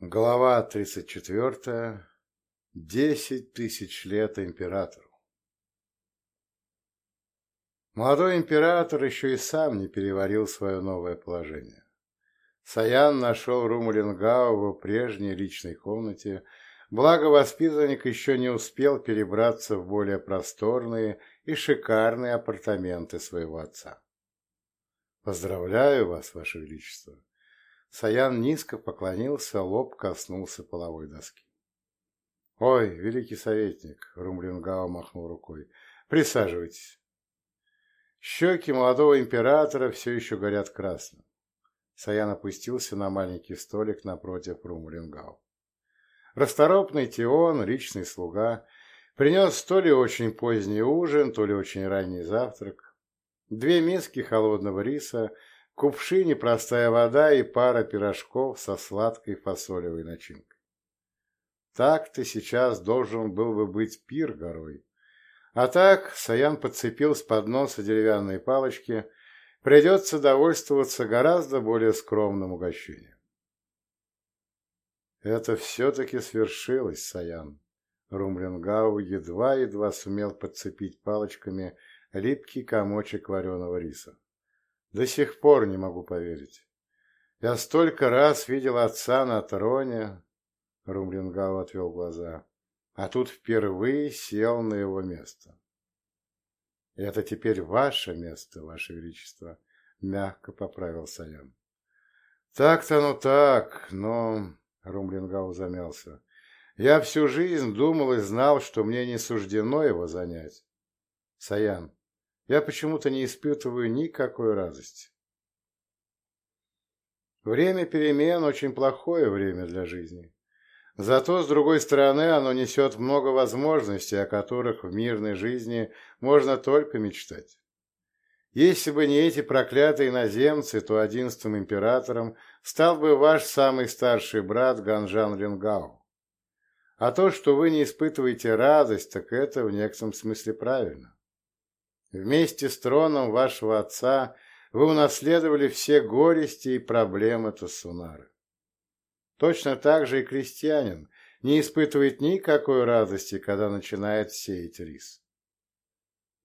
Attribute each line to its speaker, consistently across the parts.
Speaker 1: Глава тридцать четвертая. Десять тысяч лет императору. Молодой император еще и сам не переварил свое новое положение. Саян нашел Румулингау в прежней личной комнате, благо воспитанник еще не успел перебраться в более просторные и шикарные апартаменты своего отца. «Поздравляю вас, Ваше Величество!» Саян низко поклонился, лоб коснулся половой доски. «Ой, великий советник!» — Румлингау махнул рукой. «Присаживайтесь». Щеки молодого императора все еще горят красным. Саян опустился на маленький столик напротив Румлингау. Расторопный Тион, личный слуга, принес то ли очень поздний ужин, то ли очень ранний завтрак. Две миски холодного риса — кувшине простая вода и пара пирожков со сладкой фасолевой начинкой. Так ты сейчас должен был бы быть пир горой. А так Саян подцепил с подноса деревянные палочки, придется довольствоваться гораздо более скромным угощением. Это все-таки свершилось, Саян. Румлингау едва-едва сумел подцепить палочками липкий комочек вареного риса. До сих пор не могу поверить. Я столько раз видел отца на троне, Румлингау отвел глаза, а тут впервые сел на его место. Это теперь ваше место, ваше величество, мягко поправил Саян. Так-то ну так, но... Румлингау замялся. Я всю жизнь думал и знал, что мне не суждено его занять. Саян, я почему-то не испытываю никакой радости. Время перемен – очень плохое время для жизни. Зато, с другой стороны, оно несет много возможностей, о которых в мирной жизни можно только мечтать. Если бы не эти проклятые иноземцы, то одиннадцатым императором стал бы ваш самый старший брат Ганжан Ленгау. А то, что вы не испытываете радость, так это в некотором смысле правильно. Вместе с троном вашего отца вы унаследовали все горести и проблемы Тасунары. Точно так же и крестьянин не испытывает никакой радости, когда начинает сеять рис.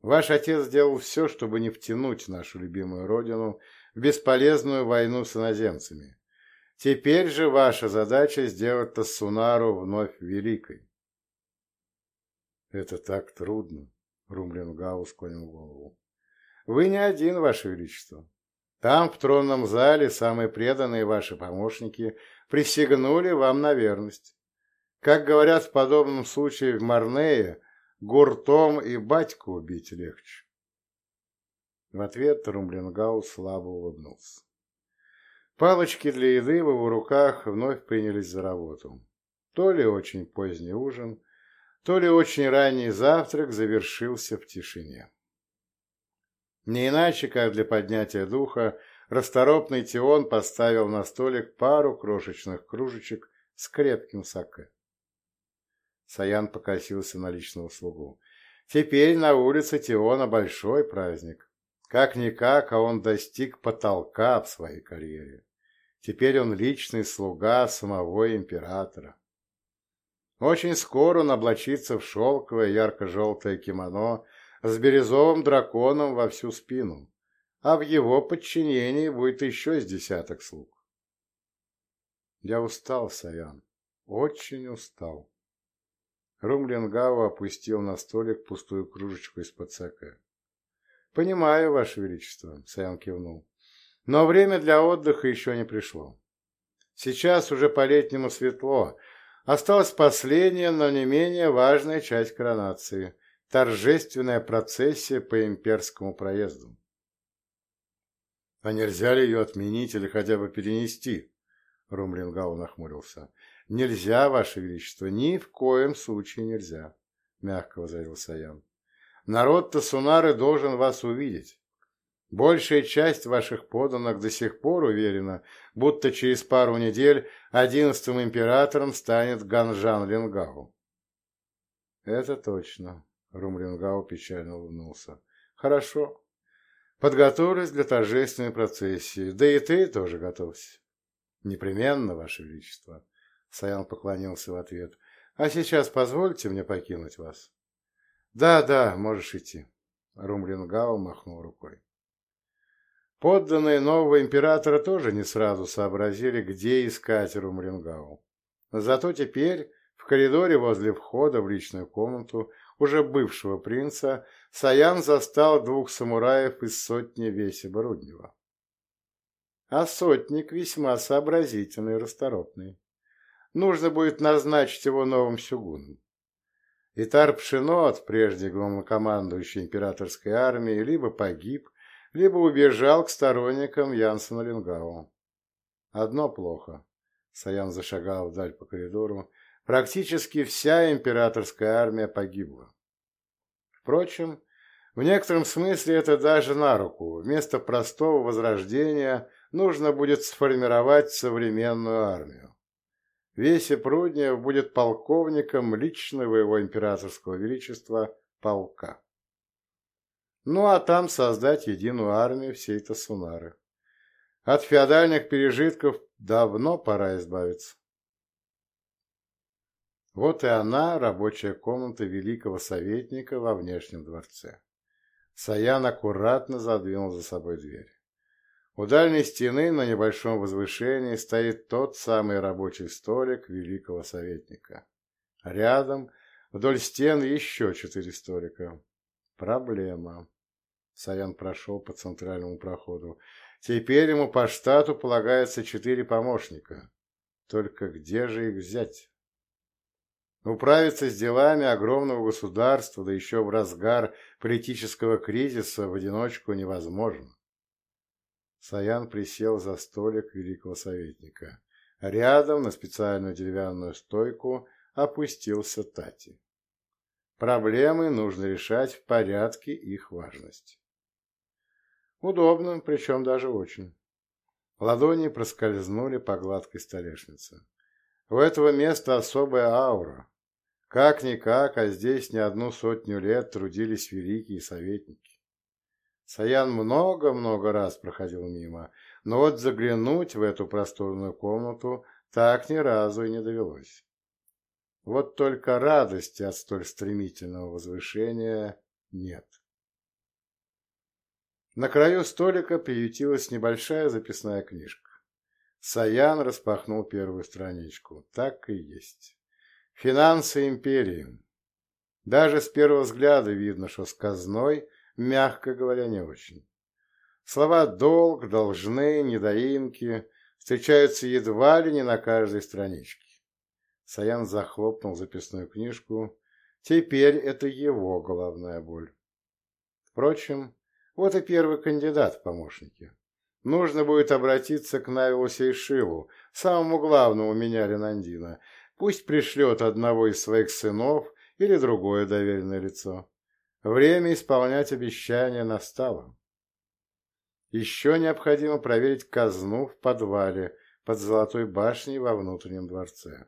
Speaker 1: Ваш отец сделал все, чтобы не втянуть нашу любимую родину в бесполезную войну с иноземцами. Теперь же ваша задача сделать Тассунару вновь великой. Это так трудно. Румлингау склонил голову. «Вы не один, Ваше Величество. Там, в тронном зале, самые преданные ваши помощники присягнули вам на верность. Как говорят в подобном случае в Марнее, гуртом и батьку убить легче». В ответ Румлингау слабо улыбнулся. Палочки для еды в его руках вновь принялись за работу. То ли очень поздний ужин, то ли очень ранний завтрак завершился в тишине. Не иначе, как для поднятия духа, расторопный Тион поставил на столик пару крошечных кружечек с крепким саке. Саян покосился на личного слугу. Теперь на улице Тиона большой праздник. Как-никак, а он достиг потолка в своей карьере. Теперь он личный слуга самого императора. Очень скоро он облачится в шелковое ярко-желтое кимоно с бирюзовым драконом во всю спину, а в его подчинении будет еще с десяток слуг. Я устал, Саян, очень устал. Румлингау опустил на столик пустую кружечку из-под саке. «Понимаю, Ваше Величество», — Саян кивнул. «Но время для отдыха еще не пришло. Сейчас уже по-летнему светло, Осталась последняя, но не менее важная часть коронации – торжественная процессия по имперскому проезду. А нельзя ли ее отменить или хотя бы перенести? Румлингау нахмурился. Нельзя, Ваше Величество, ни в коем случае нельзя, мягко возразил Саян. Народ Тасунары должен вас увидеть. Большая часть ваших подданных до сих пор уверена, будто через пару недель одиннадцатым императором станет Ганжан Ленгау. Это точно, Румлингау печально улыбнулся. Хорошо. Подготовлюсь для торжественной процессии. Да и ты тоже готовься. Непременно, Ваше Величество. Саян поклонился в ответ. «А сейчас позвольте мне покинуть вас?» «Да, да, можешь идти», — Румлингау махнул рукой. Подданные нового императора тоже не сразу сообразили, где искать Румлингау. Зато теперь в коридоре возле входа в личную комнату уже бывшего принца Саян застал двух самураев из сотни Весиба Руднева. А сотник весьма сообразительный и расторопный. Нужно будет назначить его новым сюгуном. Итар Пшенот, прежде главнокомандующий императорской армией, либо погиб, либо убежал к сторонникам Янсена Ленгау. Одно плохо. Саян зашагал вдаль по коридору. Практически вся императорская армия погибла. Впрочем, в некотором смысле это даже на руку. Вместо простого возрождения нужно будет сформировать современную армию. Весе Пруднев будет полковником личного его императорского величества полка. Ну а там создать единую армию всей Тасунары. От феодальных пережитков давно пора избавиться. Вот и она, рабочая комната великого советника во внешнем дворце. Саян аккуратно задвинул за собой дверь. У дальней стены на небольшом возвышении стоит тот самый рабочий столик великого советника. Рядом, вдоль стен, еще четыре столика. Проблема. Саян прошел по центральному проходу. Теперь ему по штату полагается четыре помощника. Только где же их взять? Управиться с делами огромного государства, да еще в разгар политического кризиса, в одиночку невозможно. Саян присел за столик великого советника. Рядом, на специальную деревянную стойку, опустился Тати. Проблемы нужно решать в порядке их важности. Удобно, причем даже очень. Ладони проскользнули по гладкой столешнице. У этого места особая аура. Как-никак, а здесь не одну сотню лет трудились великие советники. Саян много-много раз проходил мимо, но вот заглянуть в эту просторную комнату так ни разу и не довелось. Вот только радости от столь стремительного возвышения нет. На краю столика приютилась небольшая записная книжка. Саян распахнул первую страничку. Так и есть. Финансы империи. Даже с первого взгляда видно, что с казной – мягко говоря, не очень. Слова «долг», «должны», «недоимки» встречаются едва ли не на каждой страничке. Саян захлопнул записную книжку. Теперь это его головная боль. Впрочем, вот и первый кандидат в помощники. Нужно будет обратиться к Навилу Сейшилу, самому главному меня Ренандина. Пусть пришлет одного из своих сынов или другое доверенное лицо. Время исполнять обещания настало. Еще необходимо проверить казну в подвале под Золотой башней во внутреннем дворце.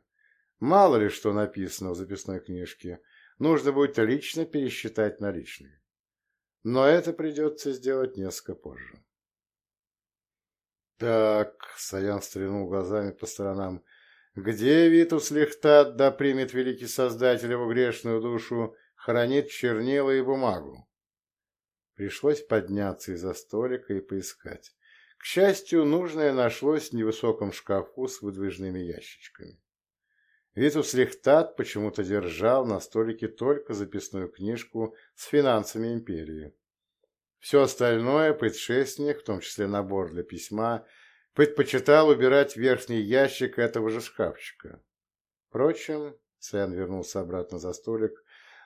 Speaker 1: Мало ли что написано в записной книжке, нужно будет лично пересчитать наличные. Но это придется сделать несколько позже. Так, Саян стрельнул глазами по сторонам. Где Витус Лихтат да примет великий Создатель его грешную душу хранит чернила и бумагу. Пришлось подняться из-за столика и поискать. К счастью, нужное нашлось в невысоком шкафу с выдвижными ящичками. Витус Лихтат почему-то держал на столике только записную книжку с финансами империи. Все остальное предшественник, в том числе набор для письма, предпочитал убирать в верхний ящик этого же шкафчика. Впрочем, Сэн вернулся обратно за столик,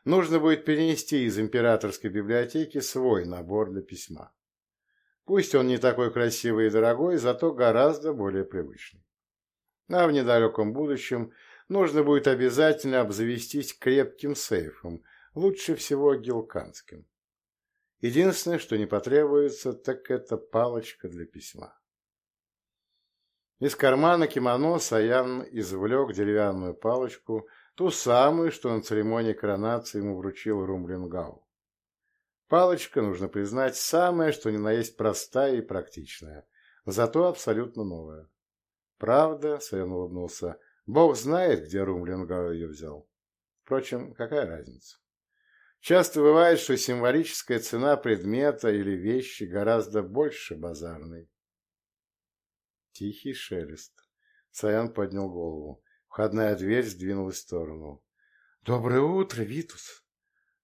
Speaker 1: нужно будет перенести из императорской библиотеки свой набор для письма. Пусть он не такой красивый и дорогой, зато гораздо более привычный. А в недалеком будущем нужно будет обязательно обзавестись крепким сейфом, лучше всего гилканским. Единственное, что не потребуется, так это палочка для письма. Из кармана кимоно Саян извлек деревянную палочку, Ту самую, что на церемонии коронации ему вручил Румлингау. Палочка, нужно признать, самая, что ни на есть простая и практичная, зато абсолютно новая. Правда, Сэм улыбнулся, Бог знает, где Румлингау ее взял. Впрочем, какая разница? Часто бывает, что символическая цена предмета или вещи гораздо больше базарной. Тихий шелест. Саян поднял голову. Входная дверь сдвинулась в сторону. «Доброе утро, Витус!»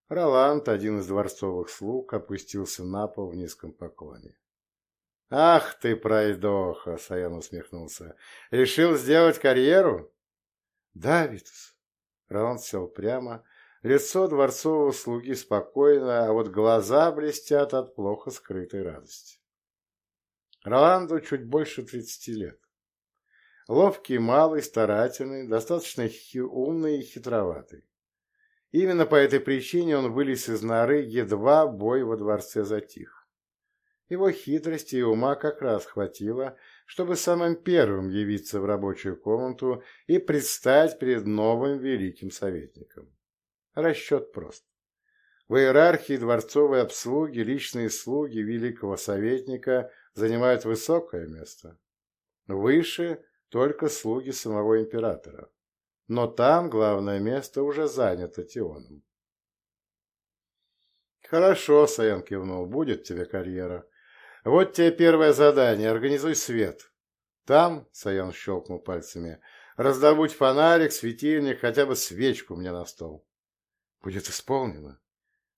Speaker 1: Роланд, один из дворцовых слуг, опустился на пол в низком поклоне. «Ах ты, пройдоха!» — Саян усмехнулся. «Решил сделать карьеру?» «Да, Витус». Роланд сел прямо. Лицо дворцового слуги спокойно, а вот глаза блестят от плохо скрытой радости. Роланду чуть больше тридцати лет. Ловкий, малый, старательный, достаточно умный и хитроватый. Именно по этой причине он вылез из норы, едва бой во дворце затих. Его хитрости и ума как раз хватило, чтобы самым первым явиться в рабочую комнату и предстать перед новым великим советником. Расчет прост. В иерархии дворцовой обслуги личные слуги великого советника занимают высокое место. Выше только слуги самого императора. Но там главное место уже занято Тионом. «Хорошо», — Саян кивнул, — «будет тебе карьера. Вот тебе первое задание. Организуй свет. Там, — Саян щелкнул пальцами, — раздобудь фонарик, светильник, хотя бы свечку мне на стол». «Будет исполнено».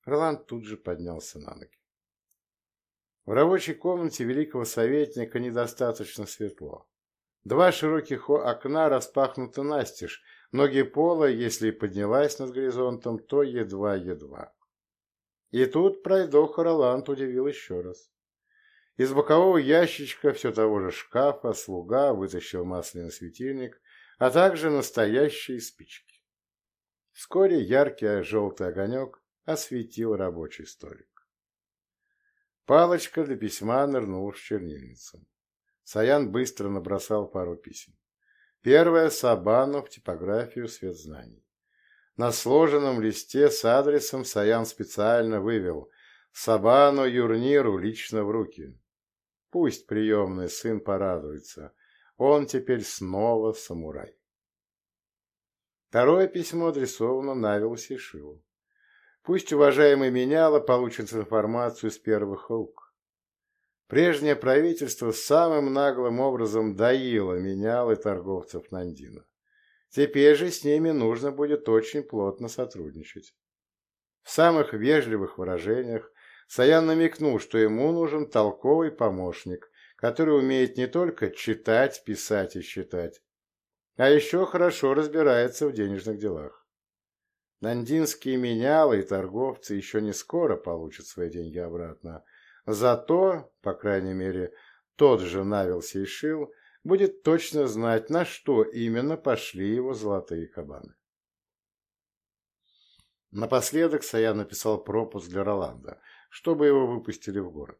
Speaker 1: Роланд тут же поднялся на ноги. В рабочей комнате великого советника недостаточно светло. Два широких окна распахнуты настежь, ноги пола, если и поднялась над горизонтом, то едва-едва. И тут пройдоха Роланд удивил еще раз. Из бокового ящичка все того же шкафа слуга вытащил масляный светильник, а также настоящие спички. Вскоре яркий желтый огонек осветил рабочий столик. Палочка для письма нырнула в чернильницу. Саян быстро набросал пару писем. Первое – Сабану в типографию «Свет знаний». На сложенном листе с адресом Саян специально вывел «Сабану Юрниру лично в руки». Пусть приемный сын порадуется. Он теперь снова самурай. Второе письмо адресовано Навилу Сишиву. Пусть уважаемый меняла получит информацию с первых рук. Прежнее правительство самым наглым образом доило менял и торговцев Нандина. Теперь же с ними нужно будет очень плотно сотрудничать. В самых вежливых выражениях Саян намекнул, что ему нужен толковый помощник, который умеет не только читать, писать и считать, а еще хорошо разбирается в денежных делах. Нандинские менялы и торговцы еще не скоро получат свои деньги обратно, Зато, по крайней мере, тот же Навил Сейшил будет точно знать, на что именно пошли его золотые кабаны. Напоследок Саян написал пропуск для Роланда, чтобы его выпустили в город.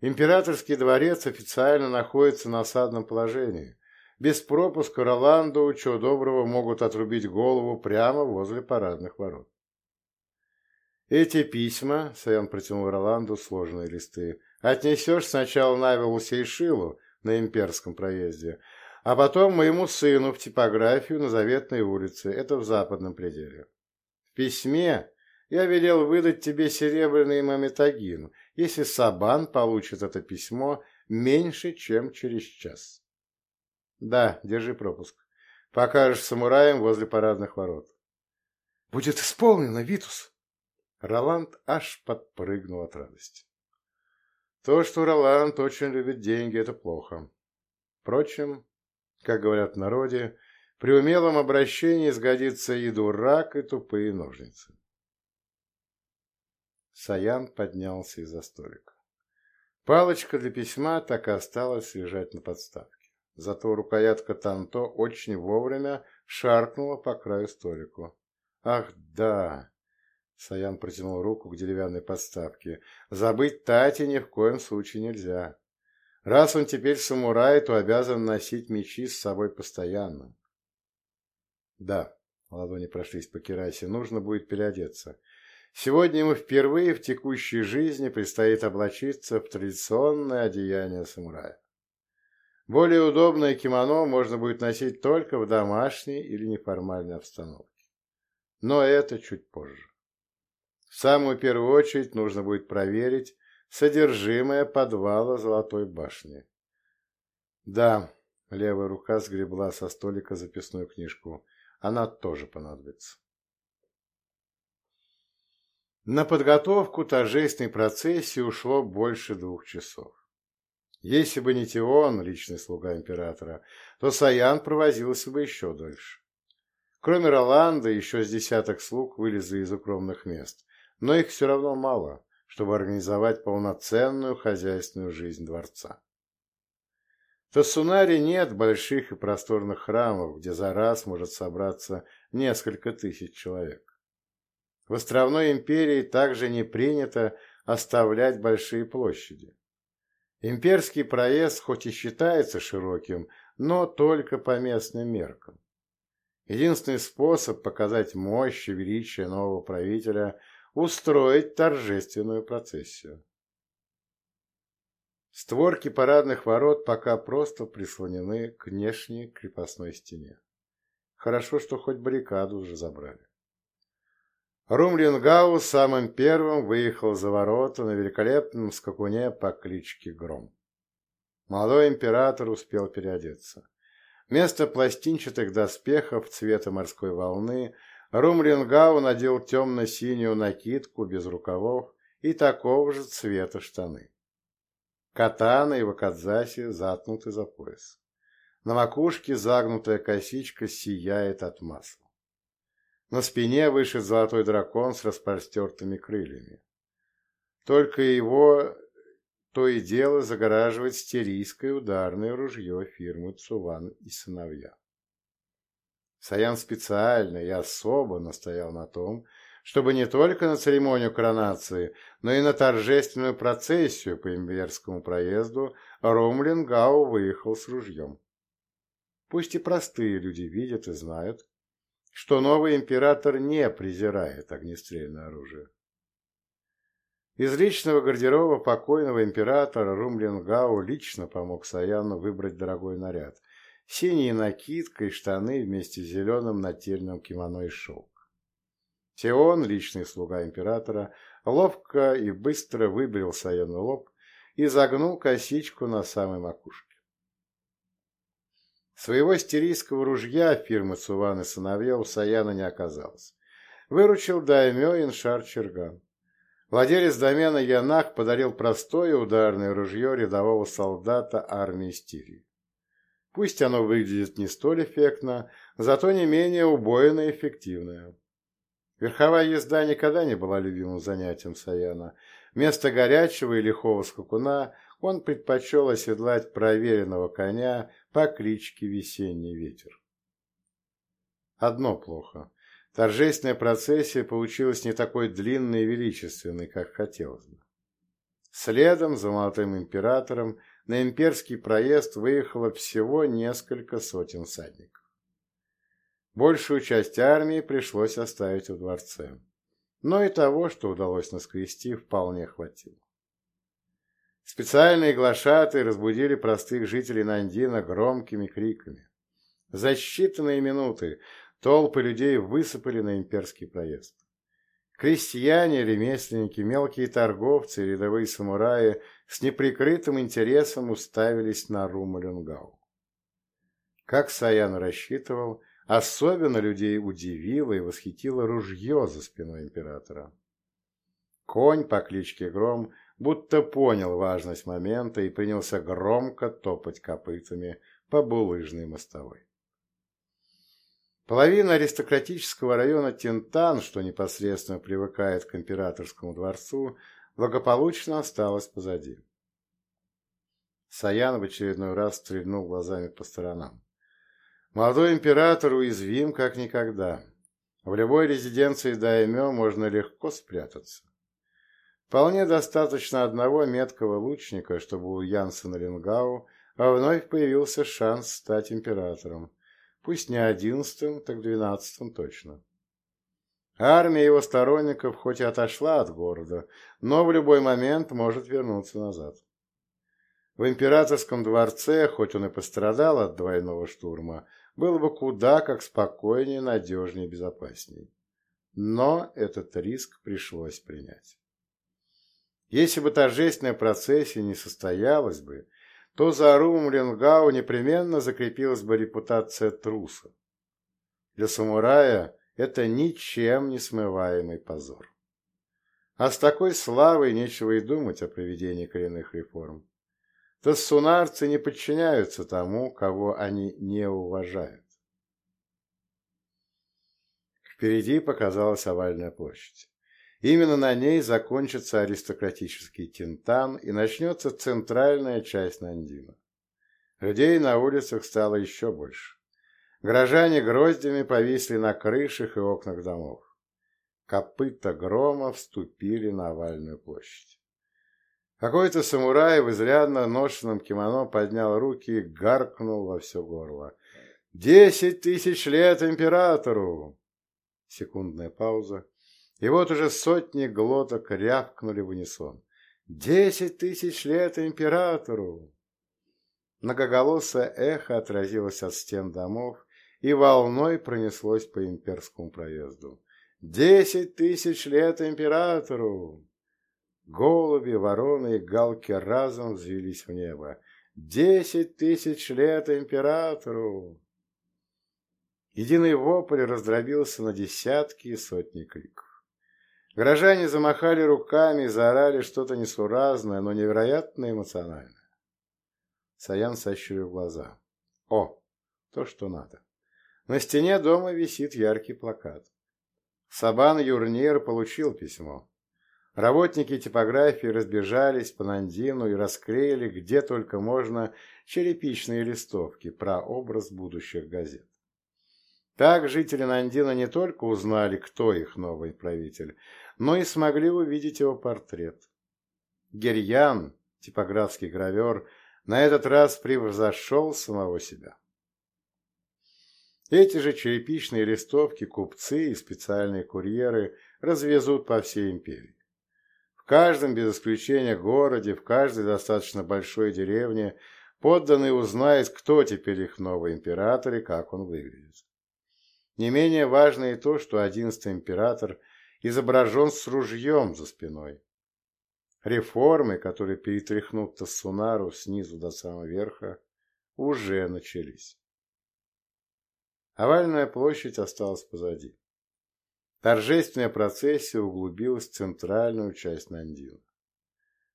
Speaker 1: Императорский дворец официально находится на осадном положении. Без пропуска Роланду, чего доброго, могут отрубить голову прямо возле парадных ворот. Эти письма, Саян протянул Роланду сложные листы, отнесешь сначала Навилу Сейшилу на имперском проезде, а потом моему сыну в типографию на Заветной улице, это в западном пределе. В письме я велел выдать тебе серебряный мамитагин, если Сабан получит это письмо меньше, чем через час. Да, держи пропуск. Покажешь самураям возле парадных ворот. Будет исполнено, Витус. Роланд аж подпрыгнул от радости. То, что Роланд очень любит деньги, это плохо. Впрочем, как говорят в народе, при умелом обращении сгодится и дурак, и тупые ножницы. Саян поднялся из-за столика. Палочка для письма так и осталась лежать на подставке. Зато рукоятка Танто очень вовремя шаркнула по краю столику. Ах, да! Саян протянул руку к деревянной подставке. Забыть Тати ни в коем случае нельзя. Раз он теперь самурай, то обязан носить мечи с собой постоянно. Да, ладони прошлись по керасе, нужно будет переодеться. Сегодня ему впервые в текущей жизни предстоит облачиться в традиционное одеяние самурая. Более удобное кимоно можно будет носить только в домашней или неформальной обстановке. Но это чуть позже. В самую первую очередь нужно будет проверить содержимое подвала Золотой башни. Да, левая рука сгребла со столика записную книжку. Она тоже понадобится. На подготовку торжественной процессии ушло больше двух часов. Если бы не Тион, личный слуга императора, то Саян провозился бы еще дольше. Кроме Роланда, еще с десяток слуг вылезли из укромных мест, но их все равно мало, чтобы организовать полноценную хозяйственную жизнь дворца. В Тассунаре нет больших и просторных храмов, где за раз может собраться несколько тысяч человек. В островной империи также не принято оставлять большие площади. Имперский проезд хоть и считается широким, но только по местным меркам. Единственный способ показать мощь и величие нового правителя – устроить торжественную процессию. Створки парадных ворот пока просто прислонены к внешней крепостной стене. Хорошо, что хоть баррикаду уже забрали. Румлингау самым первым выехал за ворота на великолепном скакуне по кличке Гром. Молодой император успел переодеться. Вместо пластинчатых доспехов цвета морской волны Румлингау надел темно-синюю накидку без рукавов и такого же цвета штаны. Катана и вакадзаси заткнуты за пояс. На макушке загнутая косичка сияет от масла. На спине вышит золотой дракон с распростертыми крыльями. Только его то и дело загораживает стерийское ударное ружье фирмы Цуван и сыновья. Саян специально и особо настоял на том, чтобы не только на церемонию коронации, но и на торжественную процессию по имперскому проезду Ромлингау выехал с ружьем. Пусть и простые люди видят и знают, что новый император не презирает огнестрельное оружие. Из личного гардероба покойного императора Румлингау лично помог Саяну выбрать дорогой наряд. Синяя накидка и штаны вместе с зеленым нательным кимоно и шелк. Теон, личный слуга императора, ловко и быстро выбрил Саяну лоб и загнул косичку на самой макушке. Своего стерийского ружья фирмы Цуван и сыновья у Саяна не оказалось. Выручил даймё Иншар Черган. Владелец домена Янах подарил простое ударное ружье рядового солдата армии Стирии. Пусть оно выглядит не столь эффектно, зато не менее убойно и эффективное. Верховая езда никогда не была любимым занятием Саяна. Вместо горячего и лихого скакуна он предпочел оседлать проверенного коня по кличке Весенний ветер. Одно плохо. Торжественная процессия получилась не такой длинной и величественной, как хотелось бы. Следом за молодым императором на имперский проезд выехало всего несколько сотен садников. Большую часть армии пришлось оставить в дворце, но и того, что удалось наскрести, вполне хватило. Специальные глашаты разбудили простых жителей Нандина громкими криками. За считанные минуты толпы людей высыпали на имперский проезд. Крестьяне, ремесленники, мелкие торговцы, рядовые самураи с неприкрытым интересом уставились на Румалюнгау. Как Саян рассчитывал, особенно людей удивило и восхитило ружье за спиной императора. Конь по кличке Гром будто понял важность момента и принялся громко топать копытами по булыжной мостовой. Половина аристократического района Тинтан, что непосредственно привыкает к императорскому дворцу, благополучно осталась позади. Саян в очередной раз стрельнул глазами по сторонам. Молодой император уязвим как никогда. В любой резиденции даймё можно легко спрятаться. Вполне достаточно одного меткого лучника, чтобы у Янсена Ленгау вновь появился шанс стать императором. Пусть не одиннадцатым, так двенадцатым точно. Армия его сторонников хоть и отошла от города, но в любой момент может вернуться назад. В императорском дворце, хоть он и пострадал от двойного штурма, было бы куда как спокойнее, надежнее, безопаснее. Но этот риск пришлось принять. Если бы торжественная процессия не состоялась бы, то за Арумом Ленгау непременно закрепилась бы репутация труса. Для самурая это ничем не смываемый позор. А с такой славой нечего и думать о проведении коренных реформ. Тассунарцы не подчиняются тому, кого они не уважают. Впереди показалась овальная площадь. Именно на ней закончится аристократический Тинтан и начнется центральная часть Нандина. Людей на улицах стало еще больше. Горожане гроздями повисли на крышах и окнах домов. Копыта грома вступили на овальную площадь. Какой-то самурай в изрядно ношенном кимоно поднял руки и гаркнул во все горло. «Десять тысяч лет императору!» Секундная пауза. И вот уже сотни глоток рявкнули в унисон. «Десять тысяч лет императору!» Многоголосое эхо отразилось от стен домов и волной пронеслось по имперскому проезду. «Десять тысяч лет императору!» Голуби, вороны и галки разом взвелись в небо. «Десять тысяч лет императору!» Единый вопль раздробился на десятки и сотни криков. Горожане замахали руками и заорали что-то несуразное, но невероятно эмоциональное. Саян сощурил глаза. О, то, что надо. На стене дома висит яркий плакат. Сабан Юрнир получил письмо. Работники типографии разбежались по Нандину и расклеили где только можно черепичные листовки про образ будущих газет. Так жители Нандина не только узнали, кто их новый правитель, но и смогли увидеть его портрет. Герьян, типографский гравер, на этот раз превзошел самого себя. Эти же черепичные листовки купцы и специальные курьеры развезут по всей империи. В каждом, без исключения, городе, в каждой достаточно большой деревне подданные узнают, кто теперь их новый император и как он выглядит. Не менее важно и то, что одиннадцатый император изображен с ружьем за спиной. Реформы, которые перетряхнут Тассунару снизу до самого верха, уже начались. Овальная площадь осталась позади. Торжественная процессия углубилась в центральную часть Нандина.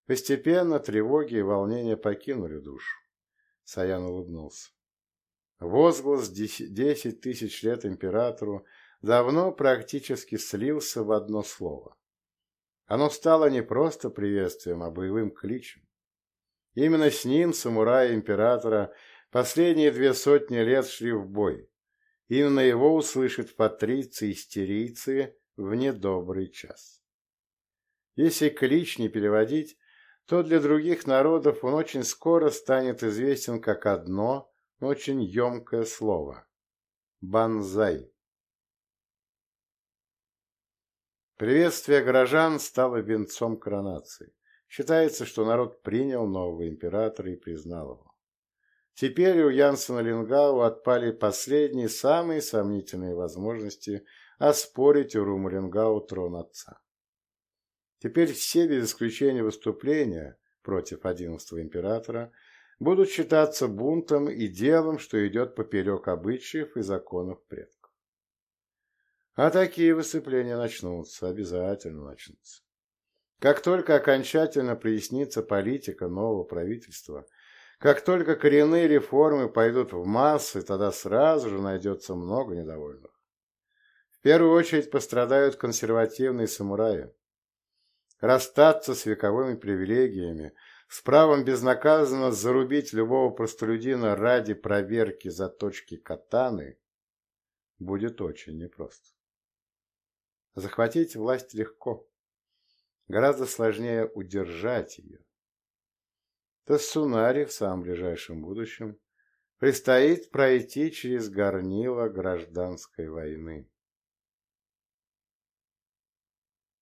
Speaker 1: Постепенно тревоги и волнения покинули душу. Саян улыбнулся. Возглас «десять тысяч лет императору» давно практически слился в одно слово. Оно стало не просто приветствием, а боевым кличем. Именно с ним самураи императора последние две сотни лет шли в бой. Именно его услышат патриции и стерийцы в недобрый час. Если клич не переводить, то для других народов он очень скоро станет известен как одно очень емкое слово. Банзай. Приветствие горожан стало венцом коронации. Считается, что народ принял нового императора и признал его. Теперь у Янсена Лингау отпали последние, самые сомнительные возможности оспорить у Руму Лингау трон отца. Теперь все, без исключения выступления против одиннадцатого императора, будут считаться бунтом и делом, что идет поперек обычаев и законов предков. А такие выступления начнутся, обязательно начнутся. Как только окончательно прояснится политика нового правительства, как только коренные реформы пойдут в массы, тогда сразу же найдется много недовольных. В первую очередь пострадают консервативные самураи. Расстаться с вековыми привилегиями, с правом безнаказанно зарубить любого простолюдина ради проверки заточки катаны будет очень непросто. Захватить власть легко, гораздо сложнее удержать ее. Тассунари в самом ближайшем будущем предстоит пройти через горнило гражданской войны.